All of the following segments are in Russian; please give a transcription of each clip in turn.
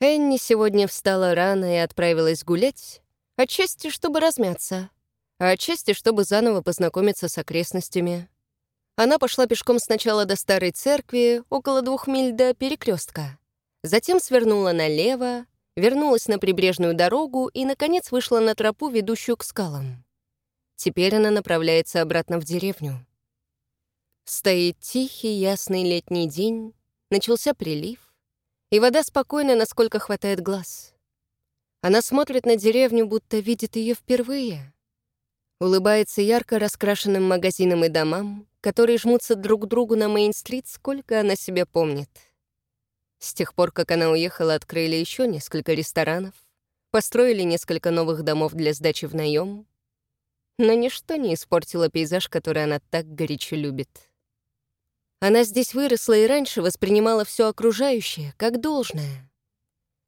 Энни сегодня встала рано и отправилась гулять, отчасти, чтобы размяться, а отчасти, чтобы заново познакомиться с окрестностями. Она пошла пешком сначала до старой церкви, около двух миль до перекрестка, затем свернула налево, вернулась на прибрежную дорогу и, наконец, вышла на тропу, ведущую к скалам. Теперь она направляется обратно в деревню. Стоит тихий, ясный летний день, начался прилив, и вода спокойна, насколько хватает глаз. Она смотрит на деревню, будто видит ее впервые. Улыбается ярко раскрашенным магазинам и домам, которые жмутся друг к другу на Мейн-стрит, сколько она себя помнит. С тех пор, как она уехала, открыли еще несколько ресторанов, построили несколько новых домов для сдачи в наем, но ничто не испортило пейзаж, который она так горячо любит. Она здесь выросла и раньше воспринимала все окружающее как должное.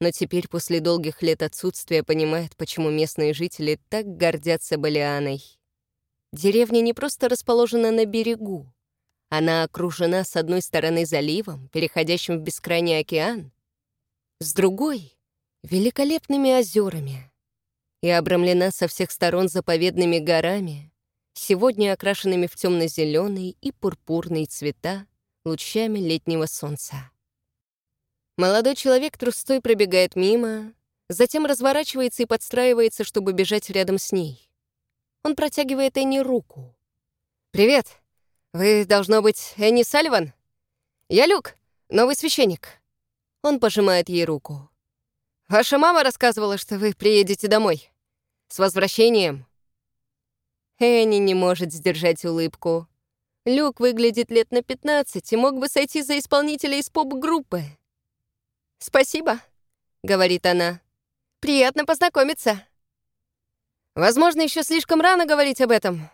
Но теперь, после долгих лет отсутствия, понимает, почему местные жители так гордятся Балианой. Деревня не просто расположена на берегу. Она окружена с одной стороны заливом, переходящим в бескрайний океан, с другой — великолепными озерами и обрамлена со всех сторон заповедными горами, сегодня окрашенными в темно-зеленый и пурпурный цвета лучами летнего солнца. Молодой человек трустой пробегает мимо, затем разворачивается и подстраивается, чтобы бежать рядом с ней. Он протягивает Энни руку. «Привет! Вы, должно быть, Энни Салливан? Я Люк, новый священник». Он пожимает ей руку. «Ваша мама рассказывала, что вы приедете домой. С возвращением!» Энни не может сдержать улыбку. Люк выглядит лет на 15 и мог бы сойти за исполнителя из поп-группы. «Спасибо», — говорит она. «Приятно познакомиться». Возможно, еще слишком рано говорить об этом,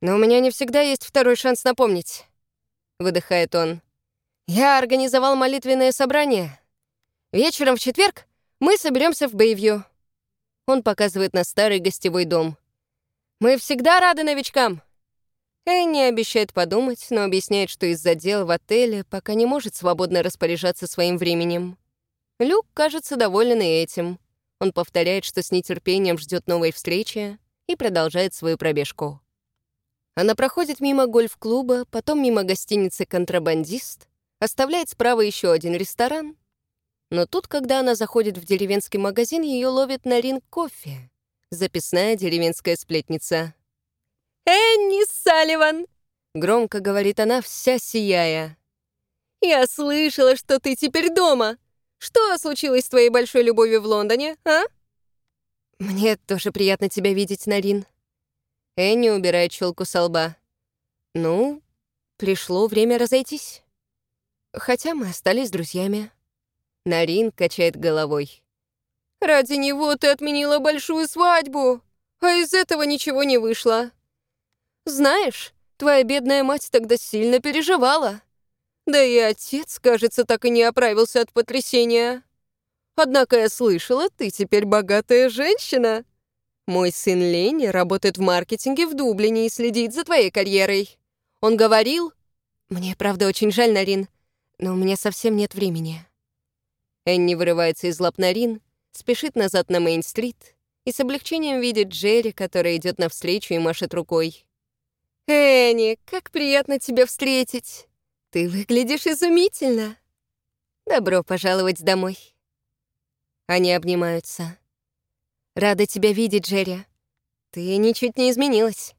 но у меня не всегда есть второй шанс напомнить. Выдыхает он. Я организовал молитвенное собрание. Вечером в четверг мы соберемся в Бэйвью. Он показывает на старый гостевой дом. Мы всегда рады новичкам!» Энни обещает подумать, но объясняет, что из-за дел в отеле пока не может свободно распоряжаться своим временем. Люк кажется доволен и этим. Он повторяет, что с нетерпением ждет новой встречи и продолжает свою пробежку. Она проходит мимо гольф-клуба, потом мимо гостиницы «Контрабандист», оставляет справа еще один ресторан. Но тут, когда она заходит в деревенский магазин, ее ловит на ринг кофе записная деревенская сплетница. «Энни Салливан!» — громко говорит она, вся сияя. «Я слышала, что ты теперь дома. Что случилось с твоей большой любовью в Лондоне, а?» «Мне тоже приятно тебя видеть, Нарин». Энни убирает челку со лба. «Ну, пришло время разойтись. Хотя мы остались друзьями». Нарин качает головой. Ради него ты отменила большую свадьбу, а из этого ничего не вышло. Знаешь, твоя бедная мать тогда сильно переживала. Да и отец, кажется, так и не оправился от потрясения. Однако я слышала, ты теперь богатая женщина. Мой сын Ленни работает в маркетинге в Дублине и следит за твоей карьерой. Он говорил... Мне, правда, очень жаль, Нарин, но у меня совсем нет времени. Энни вырывается из лап Нарин спешит назад на Мейн-стрит и с облегчением видит Джерри, который идет навстречу и машет рукой. «Энни, как приятно тебя встретить! Ты выглядишь изумительно! Добро пожаловать домой!» Они обнимаются. «Рада тебя видеть, Джерри. Ты ничуть не изменилась».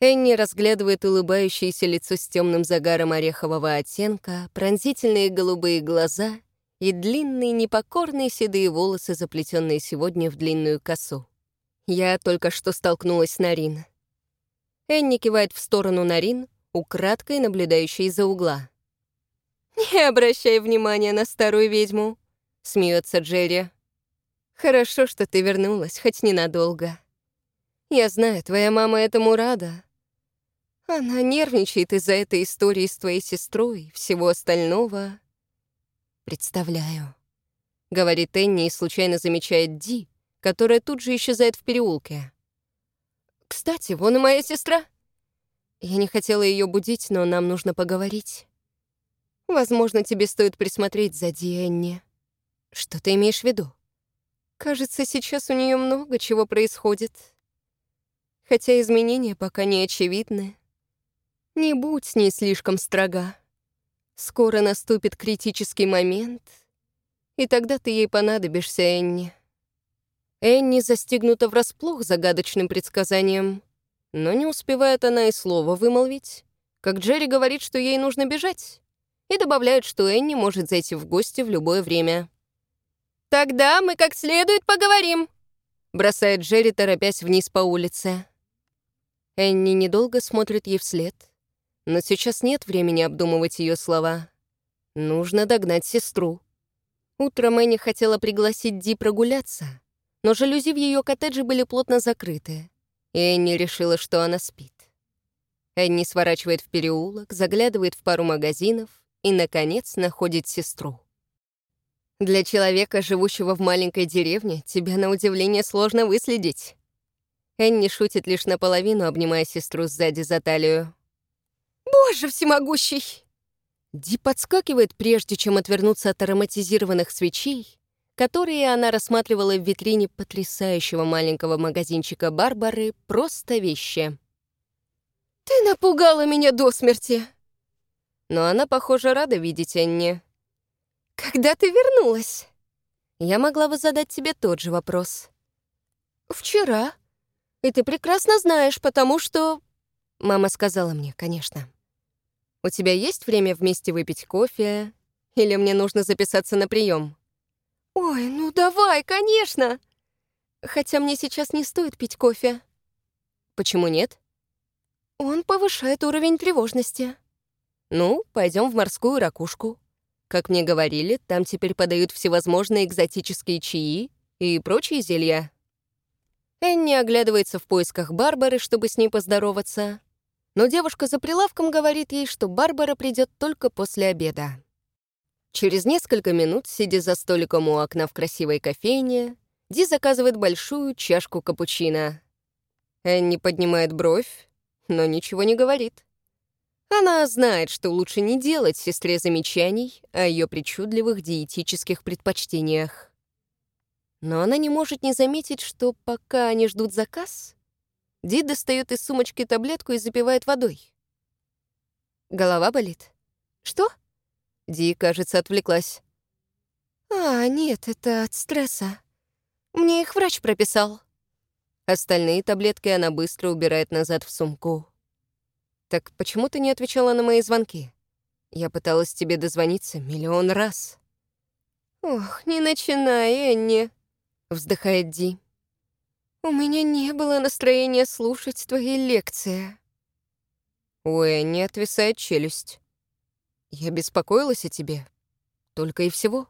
Энни разглядывает улыбающееся лицо с темным загаром орехового оттенка, пронзительные голубые глаза и длинные непокорные седые волосы, заплетенные сегодня в длинную косу. Я только что столкнулась с Нарин. Энни кивает в сторону Нарин, украдкой наблюдающей из-за угла. «Не обращай внимания на старую ведьму», — смеется Джерри. «Хорошо, что ты вернулась, хоть ненадолго. Я знаю, твоя мама этому рада. Она нервничает из-за этой истории с твоей сестрой и всего остального. «Представляю», — говорит Энни и случайно замечает Ди, которая тут же исчезает в переулке. «Кстати, вон и моя сестра». Я не хотела ее будить, но нам нужно поговорить. Возможно, тебе стоит присмотреть за Ди, Энни. Что ты имеешь в виду? Кажется, сейчас у нее много чего происходит. Хотя изменения пока не очевидны. Не будь с ней слишком строга. Скоро наступит критический момент, и тогда ты ей понадобишься, Энни. Энни застигнута врасплох загадочным предсказанием, но не успевает она и слова вымолвить, как Джерри говорит, что ей нужно бежать, и добавляет, что Энни может зайти в гости в любое время. «Тогда мы как следует поговорим», — бросает Джерри, торопясь вниз по улице. Энни недолго смотрит ей вслед, но сейчас нет времени обдумывать ее слова. Нужно догнать сестру. Утром Энни хотела пригласить Ди прогуляться, но жалюзи в ее коттедже были плотно закрыты, и Энни решила, что она спит. Энни сворачивает в переулок, заглядывает в пару магазинов и, наконец, находит сестру. Для человека, живущего в маленькой деревне, тебя на удивление сложно выследить. Энни шутит лишь наполовину, обнимая сестру сзади за талию. «Боже всемогущий!» Ди подскакивает, прежде чем отвернуться от ароматизированных свечей, которые она рассматривала в витрине потрясающего маленького магазинчика Барбары «Просто вещи». «Ты напугала меня до смерти!» Но она, похоже, рада видеть Энни. «Когда ты вернулась?» Я могла бы задать тебе тот же вопрос. «Вчера. И ты прекрасно знаешь, потому что...» Мама сказала мне, конечно. «У тебя есть время вместе выпить кофе? Или мне нужно записаться на прием? «Ой, ну давай, конечно!» Хотя мне сейчас не стоит пить кофе. Почему нет? Он повышает уровень тревожности. Ну, пойдем в морскую ракушку. Как мне говорили, там теперь подают всевозможные экзотические чаи и прочие зелья. Энни оглядывается в поисках Барбары, чтобы с ней поздороваться. Но девушка за прилавком говорит ей, что Барбара придет только после обеда. Через несколько минут, сидя за столиком у окна в красивой кофейне, Ди заказывает большую чашку капучино. Энни поднимает бровь, но ничего не говорит. Она знает, что лучше не делать сестре замечаний о ее причудливых диетических предпочтениях. Но она не может не заметить, что пока они ждут заказ, Ди достает из сумочки таблетку и запивает водой. Голова болит. Что? Ди, кажется, отвлеклась. А, нет, это от стресса. Мне их врач прописал. Остальные таблетки она быстро убирает назад в сумку. «Так почему ты не отвечала на мои звонки? Я пыталась тебе дозвониться миллион раз». «Ох, не начинай, Энни», — вздыхает Ди. «У меня не было настроения слушать твои лекции». У Энни отвисает челюсть. «Я беспокоилась о тебе. Только и всего».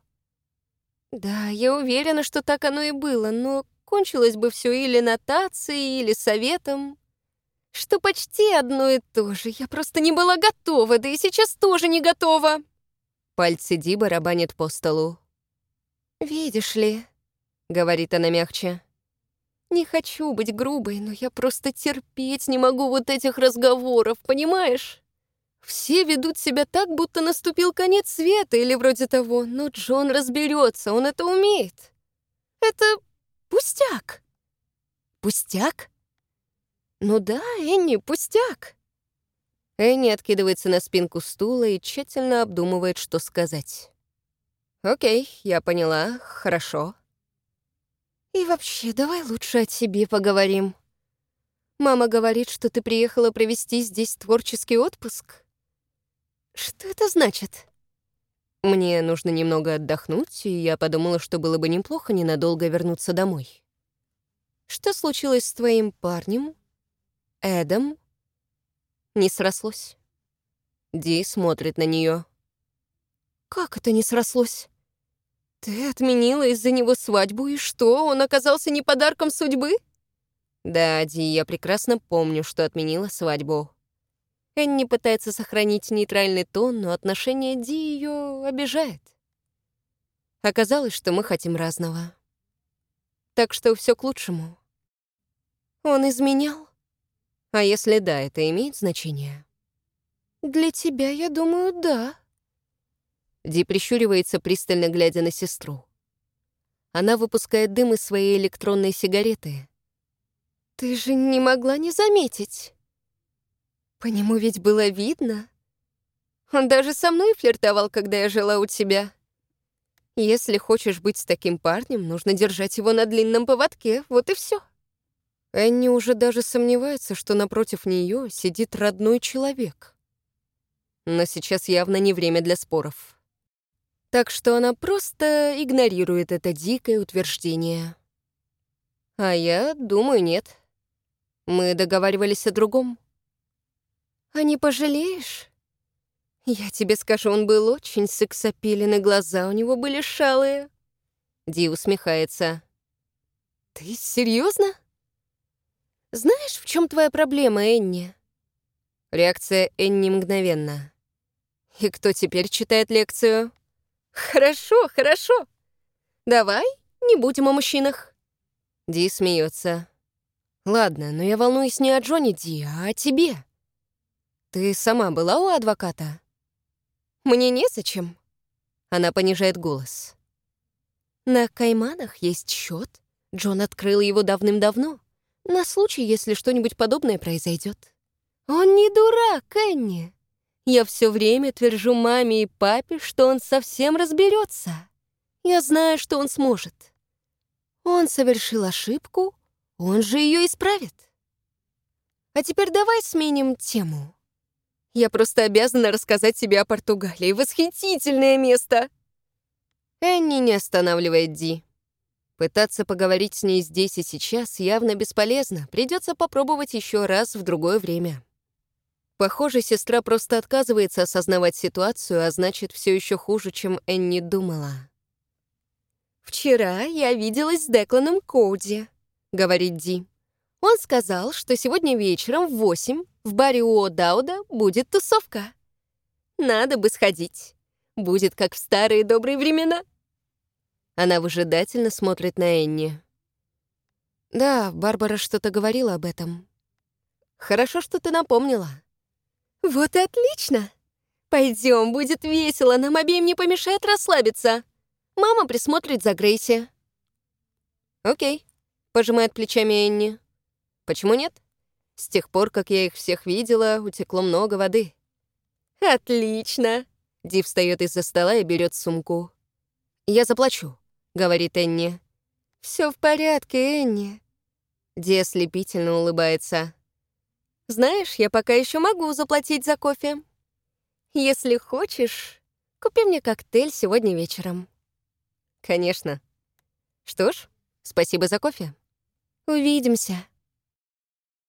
«Да, я уверена, что так оно и было, но кончилось бы все или нотацией, или советом что почти одно и то же. Я просто не была готова, да и сейчас тоже не готова. Пальцы Ди барабанят по столу. «Видишь ли», — говорит она мягче, — «не хочу быть грубой, но я просто терпеть не могу вот этих разговоров, понимаешь? Все ведут себя так, будто наступил конец света или вроде того, но Джон разберется, он это умеет. Это пустяк». «Пустяк?» «Ну да, Энни, пустяк!» Энни откидывается на спинку стула и тщательно обдумывает, что сказать. «Окей, я поняла, хорошо». «И вообще, давай лучше о тебе поговорим. Мама говорит, что ты приехала провести здесь творческий отпуск. Что это значит?» Мне нужно немного отдохнуть, и я подумала, что было бы неплохо ненадолго вернуться домой. «Что случилось с твоим парнем?» Эдом? Не срослось. Ди смотрит на нее. Как это не срослось? Ты отменила из-за него свадьбу, и что, он оказался не подарком судьбы? Да, Ди, я прекрасно помню, что отменила свадьбу. Энни пытается сохранить нейтральный тон, но отношение Ди ее обижает. Оказалось, что мы хотим разного. Так что все к лучшему. Он изменял? А если да, это имеет значение? Для тебя, я думаю, да. Ди прищуривается, пристально глядя на сестру. Она выпускает дым из своей электронной сигареты. «Ты же не могла не заметить. По нему ведь было видно. Он даже со мной флиртовал, когда я жила у тебя. Если хочешь быть с таким парнем, нужно держать его на длинном поводке, вот и все. Энни уже даже сомневается, что напротив нее сидит родной человек. Но сейчас явно не время для споров. Так что она просто игнорирует это дикое утверждение. А я думаю, нет. Мы договаривались о другом. А не пожалеешь? Я тебе скажу, он был очень сексапилен, и глаза у него были шалые. Ди усмехается. Ты серьезно? Знаешь, в чем твоя проблема, Энни? Реакция Энни мгновенна. И кто теперь читает лекцию? Хорошо, хорошо. Давай не будем о мужчинах. Ди смеется. Ладно, но я волнуюсь не о Джонни Ди, а о тебе. Ты сама была у адвоката? Мне незачем. Она понижает голос. На Кайманах есть счет. Джон открыл его давным-давно. На случай, если что-нибудь подобное произойдет. Он не дурак, Энни. Я все время твержу маме и папе, что он совсем разберется. Я знаю, что он сможет. Он совершил ошибку, он же ее исправит. А теперь давай сменим тему. Я просто обязана рассказать тебе о Португалии. Восхитительное место!» Энни не останавливает Ди. Пытаться поговорить с ней здесь и сейчас явно бесполезно. Придется попробовать еще раз в другое время. Похоже, сестра просто отказывается осознавать ситуацию, а значит, все еще хуже, чем Энни думала. «Вчера я виделась с Декланом Коуди», — говорит Ди. «Он сказал, что сегодня вечером в восемь в баре у О'Дауда будет тусовка. Надо бы сходить. Будет как в старые добрые времена». Она выжидательно смотрит на Энни. «Да, Барбара что-то говорила об этом. Хорошо, что ты напомнила». «Вот и отлично! Пойдем, будет весело, нам обеим не помешает расслабиться. Мама присмотрит за Грейси». «Окей», — пожимает плечами Энни. «Почему нет? С тех пор, как я их всех видела, утекло много воды». «Отлично!» Ди встает из-за стола и берет сумку. «Я заплачу», — говорит Энни. Все в порядке, Энни». Ди ослепительно улыбается. «Знаешь, я пока еще могу заплатить за кофе. Если хочешь, купи мне коктейль сегодня вечером». «Конечно. Что ж, спасибо за кофе». «Увидимся».